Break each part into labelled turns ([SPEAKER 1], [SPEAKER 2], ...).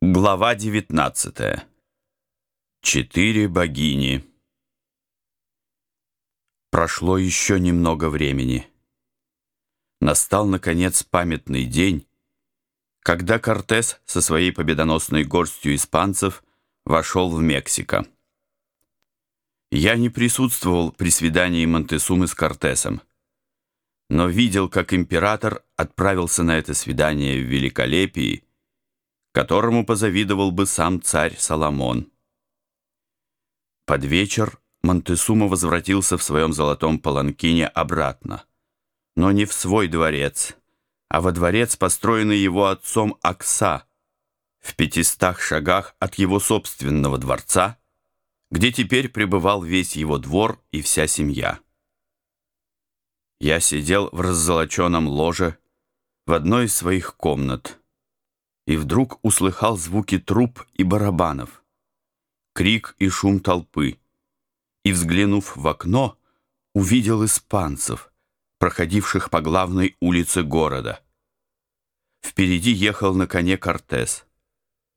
[SPEAKER 1] Глава 19. Четыре богини. Прошло еще немного времени. Настал, наконец, памятный день, когда Кортес со своей победоносной горстью испанцев вошел в Мексико. Я не присутствовал при свидании Монтесумы с Кортесом, но видел, как император отправился на это свидание в великолепии, которому позавидовал бы сам царь Соломон. Под вечер Монтесума возвратился в своем золотом паланкине обратно, но не в свой дворец, а во дворец, построенный его отцом Акса, в пятистах шагах от его собственного дворца, где теперь пребывал весь его двор и вся семья. Я сидел в раззолоченном ложе в одной из своих комнат, и вдруг услыхал звуки труб и барабанов, крик и шум толпы, и, взглянув в окно, увидел испанцев, проходивших по главной улице города. Впереди ехал на коне Кортес,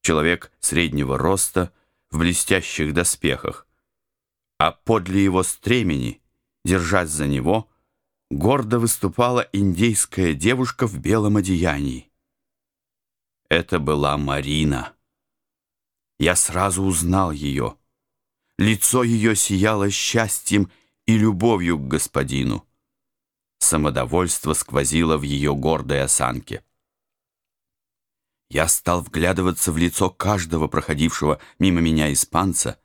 [SPEAKER 1] человек среднего роста, в блестящих доспехах, а подле его стремени, держась за него, гордо выступала индейская девушка в белом одеянии. Это была Марина. Я сразу узнал ее. Лицо ее сияло счастьем и любовью к господину. Самодовольство сквозило в ее гордой осанке. Я стал вглядываться в лицо каждого проходившего мимо меня испанца,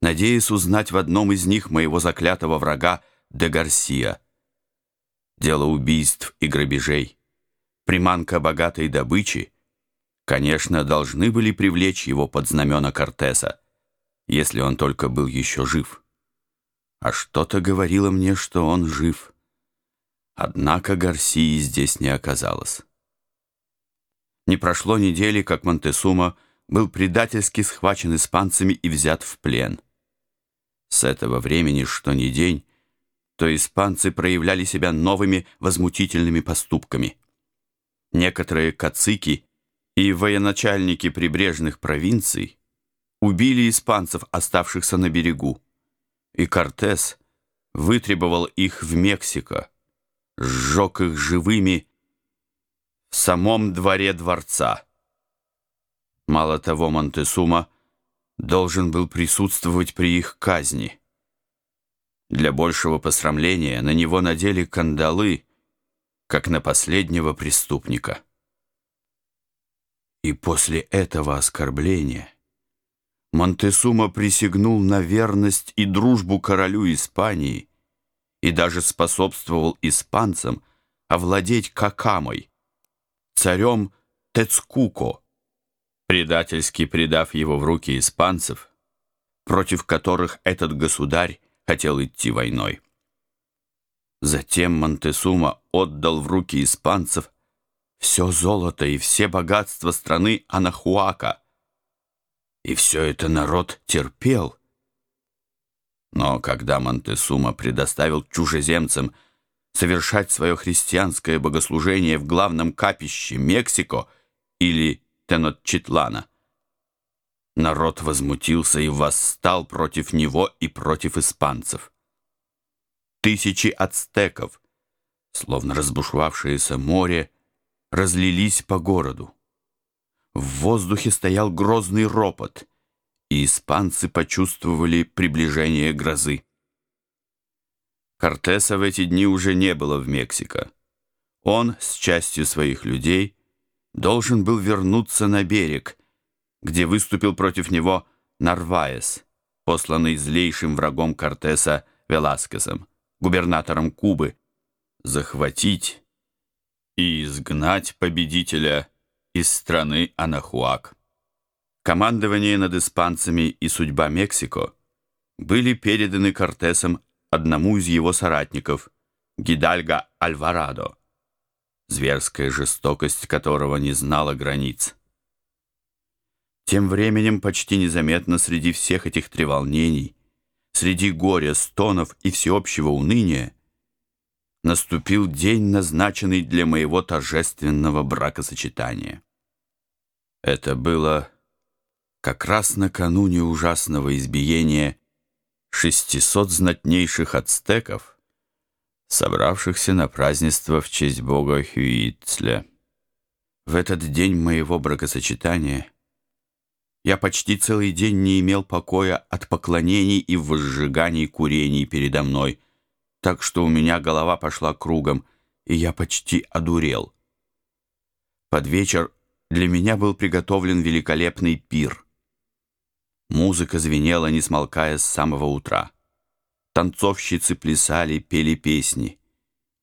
[SPEAKER 1] надеясь узнать в одном из них моего заклятого врага де Гарсия. Дело убийств и грабежей, приманка богатой добычи — конечно, должны были привлечь его под знамена Кортеса, если он только был еще жив. А что-то говорило мне, что он жив. Однако Гарсии здесь не оказалось. Не прошло недели, как Монтесума был предательски схвачен испанцами и взят в плен. С этого времени, что ни день, то испанцы проявляли себя новыми возмутительными поступками. Некоторые кацики и военачальники прибрежных провинций убили испанцев, оставшихся на берегу, и Кортес вытребовал их в Мексико, сжег их живыми в самом дворе дворца. Мало того, Монтесума должен был присутствовать при их казни. Для большего посрамления на него надели кандалы, как на последнего преступника. И после этого оскорбления Монтесума присягнул на верность и дружбу королю Испании и даже способствовал испанцам овладеть Какамой, царем Тецкуко, предательски предав его в руки испанцев, против которых этот государь хотел идти войной. Затем Монтесума отдал в руки испанцев все золото и все богатства страны Анахуака. И все это народ терпел. Но когда Монтесума предоставил чужеземцам совершать свое христианское богослужение в главном капище Мексико или Тенотчитлана, народ возмутился и восстал против него и против испанцев. Тысячи ацтеков, словно разбушевавшееся море, разлились по городу. В воздухе стоял грозный ропот, и испанцы почувствовали приближение грозы. Кортеса в эти дни уже не было в Мексико. Он с частью своих людей должен был вернуться на берег, где выступил против него Нарваес, посланный злейшим врагом Кортеса Веласкесом, губернатором Кубы, захватить и изгнать победителя из страны Анахуак. Командование над испанцами и судьба Мексико были переданы Кортесом одному из его соратников, Гидальго Альварадо, зверская жестокость которого не знала границ. Тем временем почти незаметно среди всех этих треволнений, среди горя, стонов и всеобщего уныния, наступил день, назначенный для моего торжественного бракосочетания. Это было как раз накануне ужасного избиения шестисот знатнейших ацтеков, собравшихся на празднество в честь бога Хюитцля. В этот день моего бракосочетания я почти целый день не имел покоя от поклонений и возжиганий курений передо мной, так что у меня голова пошла кругом, и я почти одурел. Под вечер для меня был приготовлен великолепный пир. Музыка звенела, не смолкая с самого утра. Танцовщицы плясали, пели песни.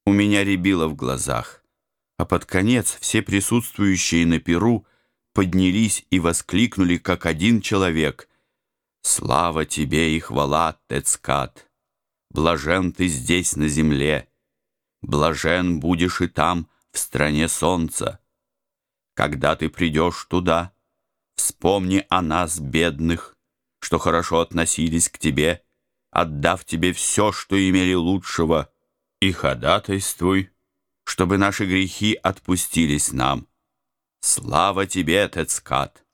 [SPEAKER 1] У меня рябило в глазах а под конец все присутствующие на Перу поднялись и воскликнули, как один человек. «Слава тебе и хвала, Тецкат! Блажен ты здесь на земле! Блажен будешь и там, в стране солнца! Когда ты придешь туда, вспомни о нас, бедных, что хорошо относились к тебе, отдав тебе все, что имели лучшего, и ходатайствуй» чтобы наши грехи отпустились нам. Слава тебе, Тецкат!»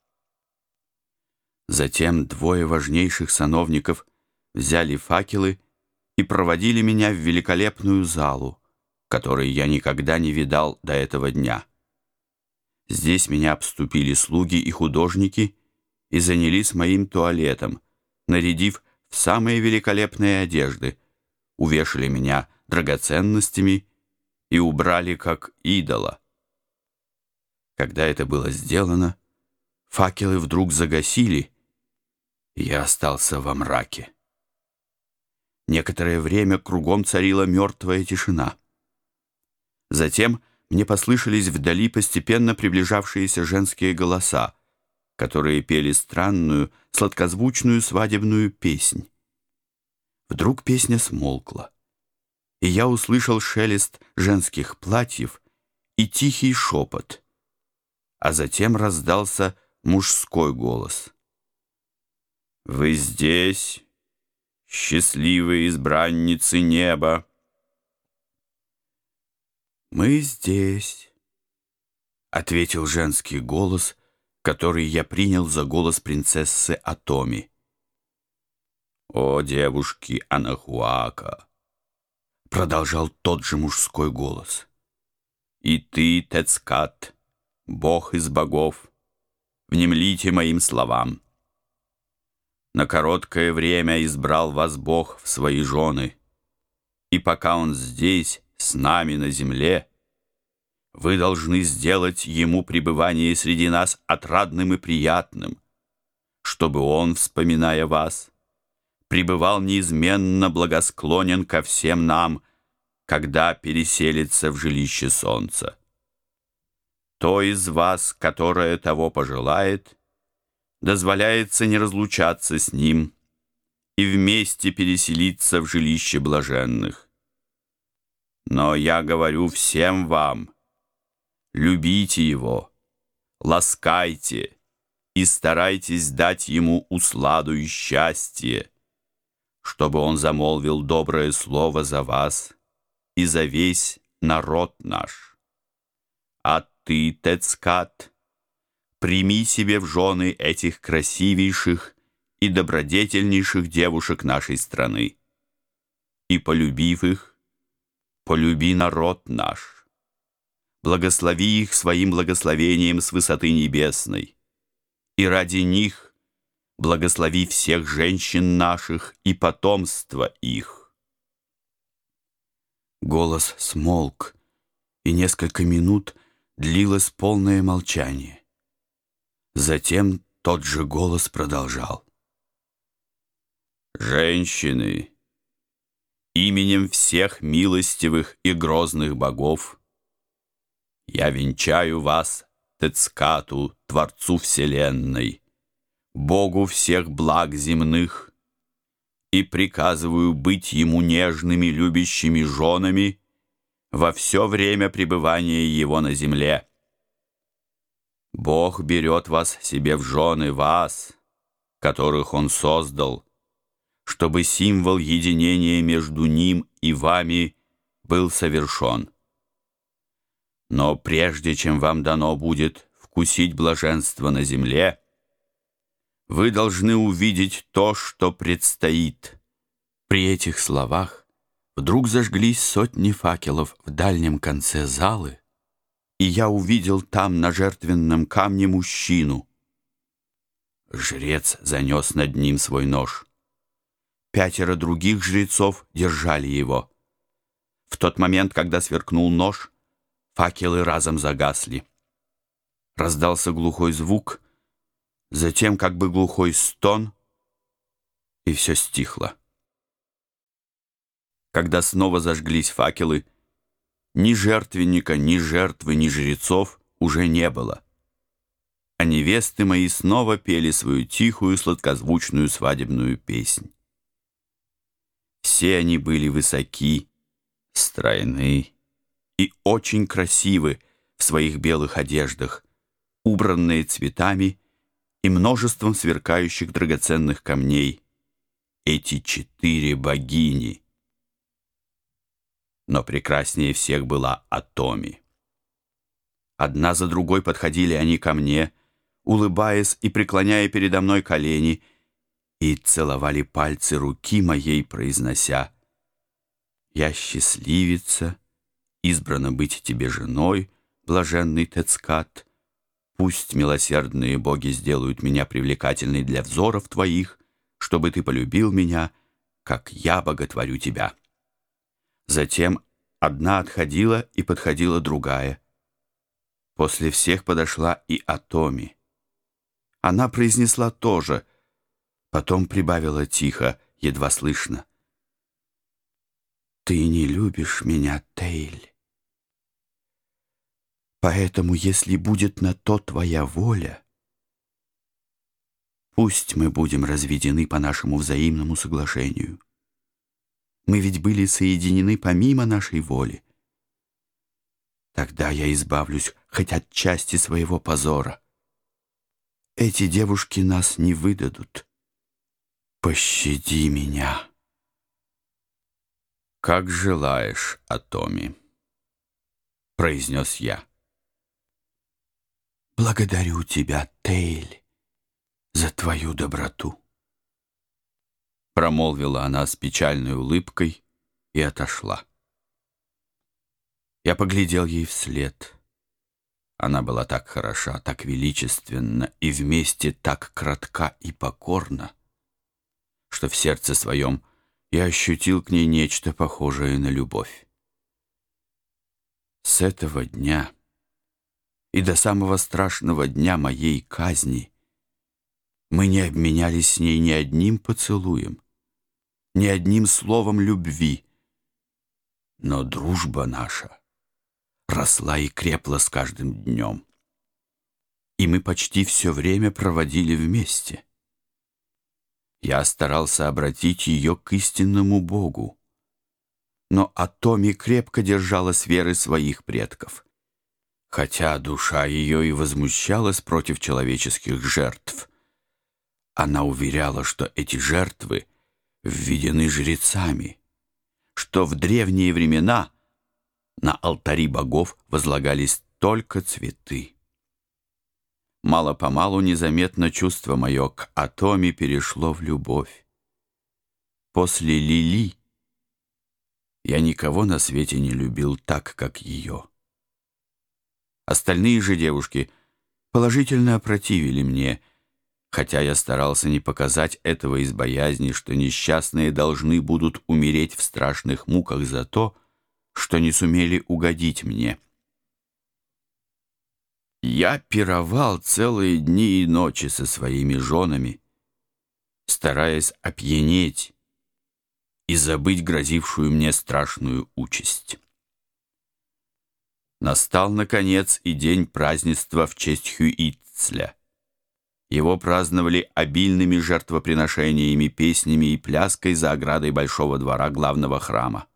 [SPEAKER 1] Затем двое важнейших сановников взяли факелы и проводили меня в великолепную залу, которой я никогда не видал до этого дня. Здесь меня обступили слуги и художники и занялись моим туалетом, нарядив в самые великолепные одежды, увешали меня драгоценностями и убрали как идола. Когда это было сделано, факелы вдруг загасили, и я остался во мраке. Некоторое время кругом царила мертвая тишина. Затем мне послышались вдали постепенно приближавшиеся женские голоса, которые пели странную, сладкозвучную свадебную песнь. Вдруг песня смолкла и я услышал шелест женских платьев и тихий шепот, а затем раздался мужской голос. «Вы здесь, счастливые избранницы неба!» «Мы здесь», — ответил женский голос, который я принял за голос принцессы Атоми. «О, девушки Анахуака!» продолжал тот же мужской голос. «И ты, Тецкат, бог из богов, внемлите моим словам. На короткое время избрал вас Бог в свои жены, и пока Он здесь, с нами на земле, вы должны сделать Ему пребывание среди нас отрадным и приятным, чтобы Он, вспоминая вас, пребывал неизменно благосклонен ко всем нам, когда переселится в жилище солнца. То из вас, которое того пожелает, дозволяется не разлучаться с ним и вместе переселиться в жилище блаженных. Но я говорю всем вам, любите его, ласкайте и старайтесь дать ему усладу и счастье, чтобы он замолвил доброе слово за вас и за весь народ наш. А ты, Тецкат, прими себе в жены этих красивейших и добродетельнейших девушек нашей страны. И, полюбив их, полюби народ наш. Благослови их своим благословением с высоты небесной. И ради них благослови всех женщин наших и потомство их. Голос смолк, и несколько минут длилось полное молчание. Затем тот же голос продолжал. «Женщины, именем всех милостивых и грозных богов, я венчаю вас, Тецкату, Творцу Вселенной, Богу всех благ земных, и приказываю быть Ему нежными, любящими женами во все время пребывания Его на земле. Бог берет вас себе в жены, вас, которых Он создал, чтобы символ единения между Ним и вами был совершен. Но прежде чем вам дано будет вкусить блаженство на земле, вы должны увидеть то, что предстоит». При этих словах вдруг зажглись сотни факелов в дальнем конце залы, и я увидел там на жертвенном камне мужчину. Жрец занес над ним свой нож. Пятеро других жрецов держали его. В тот момент, когда сверкнул нож, факелы разом загасли. Раздался глухой звук, затем как бы глухой стон, и все стихло. Когда снова зажглись факелы, ни жертвенника, ни жертвы, ни жрецов уже не было. А невесты мои снова пели свою тихую, сладкозвучную свадебную песнь. Все они были высоки, стройны и очень красивы в своих белых одеждах, убранные цветами и множеством сверкающих драгоценных камней. Эти четыре богини. Но прекраснее всех была Атоми. Одна за другой подходили они ко мне, улыбаясь и преклоняя передо мной колени, и целовали пальцы руки моей, произнося «Я счастливица, избрана быть тебе женой, блаженный Тецкат, Пусть милосердные боги сделают меня привлекательной для взоров твоих, чтобы ты полюбил меня, как я боготворю тебя». Затем одна отходила и подходила другая. После всех подошла и Атоми. Она произнесла тоже, потом прибавила тихо, едва слышно. «Ты не любишь меня, Тейль. Поэтому, если будет на то твоя воля, пусть мы будем разведены по нашему взаимному соглашению. Мы ведь были соединены помимо нашей воли. Тогда я избавлюсь хоть от части своего позора. Эти девушки нас не выдадут. Пощади меня. «Как желаешь, Атоми», — произнес я.
[SPEAKER 2] Благодарю тебя, Тейль, за твою доброту.
[SPEAKER 1] Промолвила она с печальной улыбкой и отошла. Я поглядел ей вслед. Она была так хороша, так величественна и вместе так кратка и покорна, что в сердце своем я ощутил к ней нечто похожее на любовь. С этого дня и до самого страшного дня моей казни мы не обменялись с ней ни одним поцелуем, ни одним словом любви. Но дружба наша росла и крепла с каждым днем, и мы почти все время проводили вместе. Я старался обратить ее к истинному Богу, но Атоми крепко держалась веры своих предков — Хотя душа ее и возмущалась против человеческих жертв, она уверяла, что эти жертвы введены жрецами, что в древние времена на алтари богов возлагались только цветы. Мало-помалу незаметно чувство мое к Атоме перешло в любовь. После Лили я никого на свете не любил так, как ее. Остальные же девушки положительно опротивили мне, хотя я старался не показать этого из боязни, что несчастные должны будут умереть в страшных муках за то, что не сумели угодить мне. Я пировал целые дни и ночи со своими женами, стараясь опьянеть и забыть грозившую мне страшную участь. Настал, наконец, и день празднества в честь Хюитцля. Его праздновали обильными жертвоприношениями, песнями и пляской за оградой большого двора главного храма.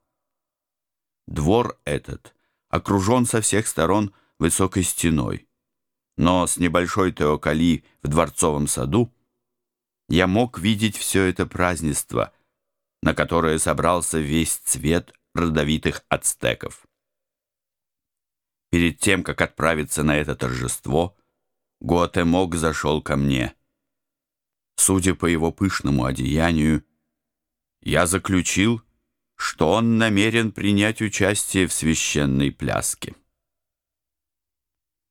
[SPEAKER 1] Двор этот окружен со всех сторон высокой стеной, но с небольшой теокали в дворцовом саду я мог видеть все это празднество, на которое собрался весь цвет родовитых ацтеков. Перед тем, как отправиться на это торжество, Гуатемок зашел ко мне. Судя по его пышному одеянию, я заключил, что он намерен принять участие в священной пляске.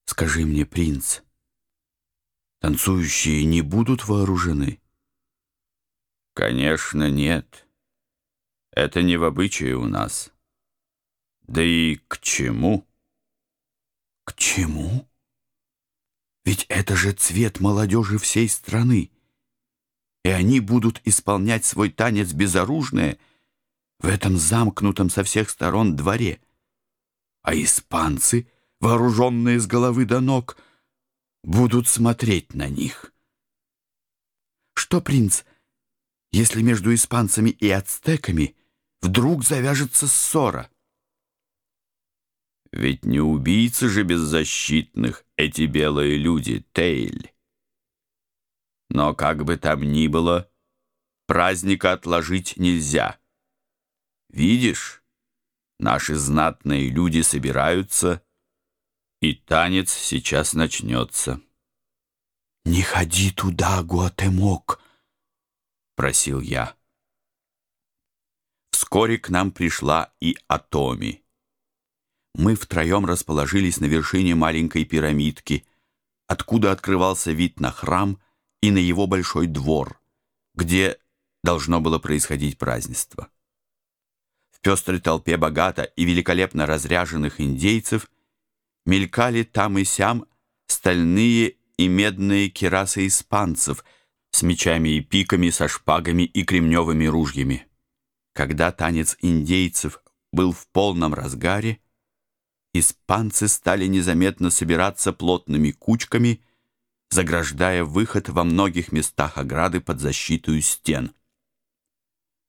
[SPEAKER 2] Скажи мне, принц, танцующие не будут вооружены?
[SPEAKER 1] Конечно, нет. Это не в обычае у нас. Да и к чему?
[SPEAKER 2] К чему? Ведь это же цвет молодежи всей страны. И они будут исполнять свой танец безоружные в этом замкнутом со всех сторон дворе. А испанцы, вооруженные с головы до ног, будут смотреть на них. Что, принц, если между испанцами и ацтеками вдруг завяжется ссора?
[SPEAKER 1] Ведь не убийцы же беззащитных эти белые люди, Тейль. Но как бы там ни было, праздника отложить нельзя. Видишь, наши знатные люди собираются, и танец сейчас начнется.
[SPEAKER 2] «Не ходи туда, Гуатемок!»
[SPEAKER 1] — просил я. Вскоре к нам пришла и Атоми мы втроем расположились на вершине маленькой пирамидки, откуда открывался вид на храм и на его большой двор, где должно было происходить празднество. В пестрой толпе богато и великолепно разряженных индейцев мелькали там и сям стальные и медные керасы испанцев с мечами и пиками, со шпагами и кремневыми ружьями. Когда танец индейцев был в полном разгаре, испанцы стали незаметно собираться плотными кучками, заграждая выход во многих местах ограды под защиту стен.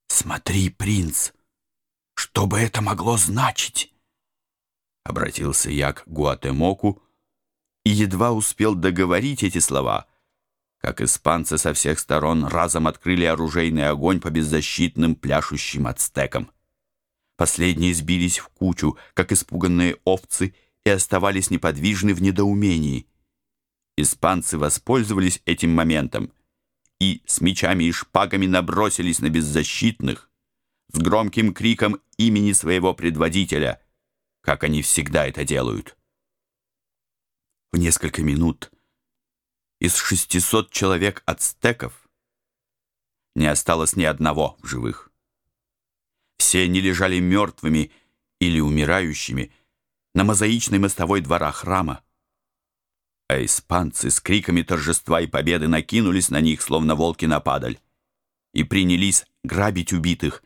[SPEAKER 2] «Смотри, принц, что бы это могло значить?»
[SPEAKER 1] Обратился я к Гуатемоку и едва успел договорить эти слова, как испанцы со всех сторон разом открыли оружейный огонь по беззащитным пляшущим ацтекам. Последние сбились в кучу, как испуганные овцы, и оставались неподвижны в недоумении. Испанцы воспользовались этим моментом и с мечами и шпагами набросились на беззащитных с громким криком имени своего предводителя, как они всегда это делают. В несколько минут из 600 человек ацтеков не осталось ни одного в живых. Все они лежали мертвыми или умирающими на мозаичной мостовой двора храма. А испанцы с криками торжества и победы накинулись на них, словно волки на падаль, и принялись грабить убитых,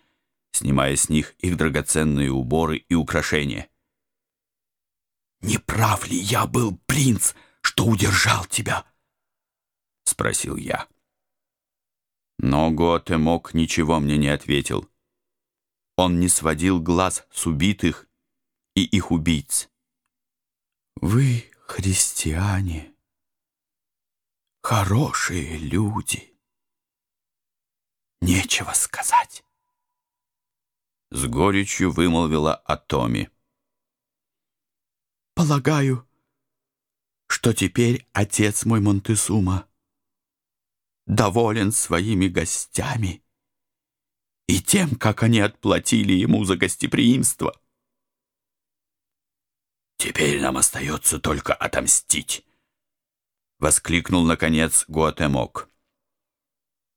[SPEAKER 1] снимая с них их драгоценные уборы и украшения.
[SPEAKER 2] «Не прав ли я был, принц, что удержал тебя?» — спросил я.
[SPEAKER 1] Но Готемок ничего мне не ответил. Он не сводил глаз с убитых и их убийц.
[SPEAKER 2] «Вы, христиане, хорошие люди. Нечего сказать».
[SPEAKER 1] С горечью вымолвила Атоми.
[SPEAKER 2] «Полагаю, что теперь отец мой Монтесума доволен своими гостями» и тем, как они отплатили ему за гостеприимство.
[SPEAKER 1] «Теперь нам остается только отомстить», — воскликнул, наконец, Гуатемок.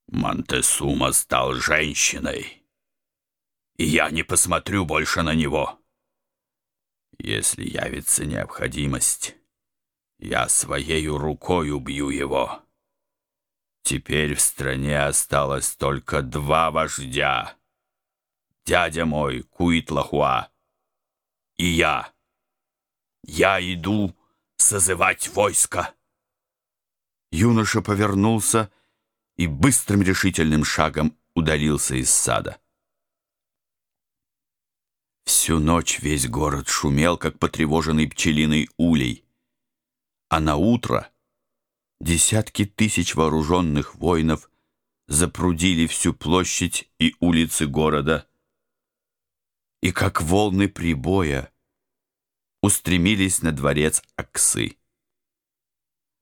[SPEAKER 1] «Монтесума стал женщиной, и я не посмотрю больше на него. Если явится необходимость, я своею рукой убью его». Теперь в стране осталось только два вождя. Дядя мой, Куитлахуа, и я. Я иду созывать войско. Юноша повернулся и быстрым решительным шагом удалился из сада. Всю ночь весь город шумел, как потревоженный пчелиный улей. А на утро десятки тысяч вооруженных воинов запрудили всю площадь и улицы города, и как волны прибоя устремились на дворец Аксы.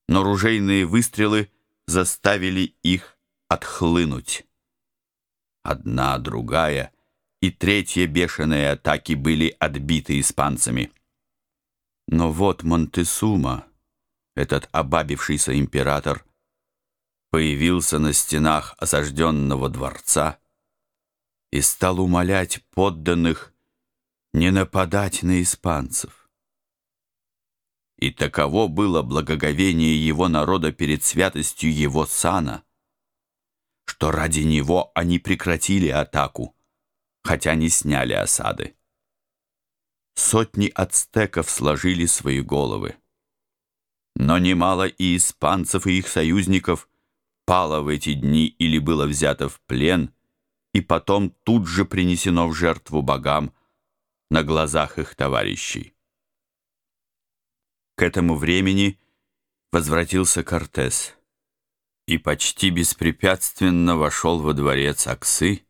[SPEAKER 1] Но ружейные выстрелы заставили их отхлынуть. Одна, другая и третья бешеные атаки были отбиты испанцами. Но вот Монтесума, этот обабившийся император, появился на стенах осажденного дворца и стал умолять подданных не нападать на испанцев. И таково было благоговение его народа перед святостью его сана, что ради него они прекратили атаку, хотя не сняли осады. Сотни ацтеков сложили свои головы. Но немало и испанцев, и их союзников пало в эти дни или было взято в плен, и потом тут же принесено в жертву богам на глазах их товарищей. К этому времени возвратился Кортес и почти беспрепятственно вошел во дворец Аксы,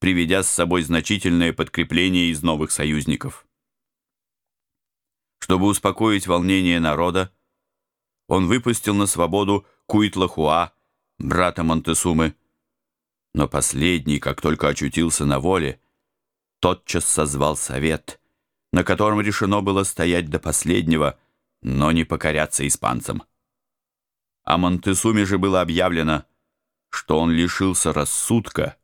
[SPEAKER 1] приведя с собой значительное подкрепление из новых союзников. Чтобы успокоить волнение народа, он выпустил на свободу Куитлахуа, брата Монтесумы, но последний, как только очутился на воле, тотчас созвал совет, на котором решено было стоять до последнего, но не покоряться испанцам. А Монтесуме же было объявлено, что он лишился рассудка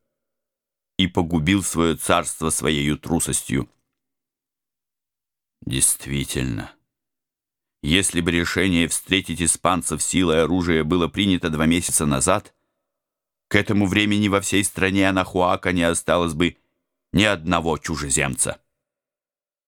[SPEAKER 1] и погубил свое царство своей трусостью. Действительно, если бы решение встретить испанцев силой оружия было принято два месяца назад, к этому времени во всей стране Анахуака не осталось бы ни одного чужеземца.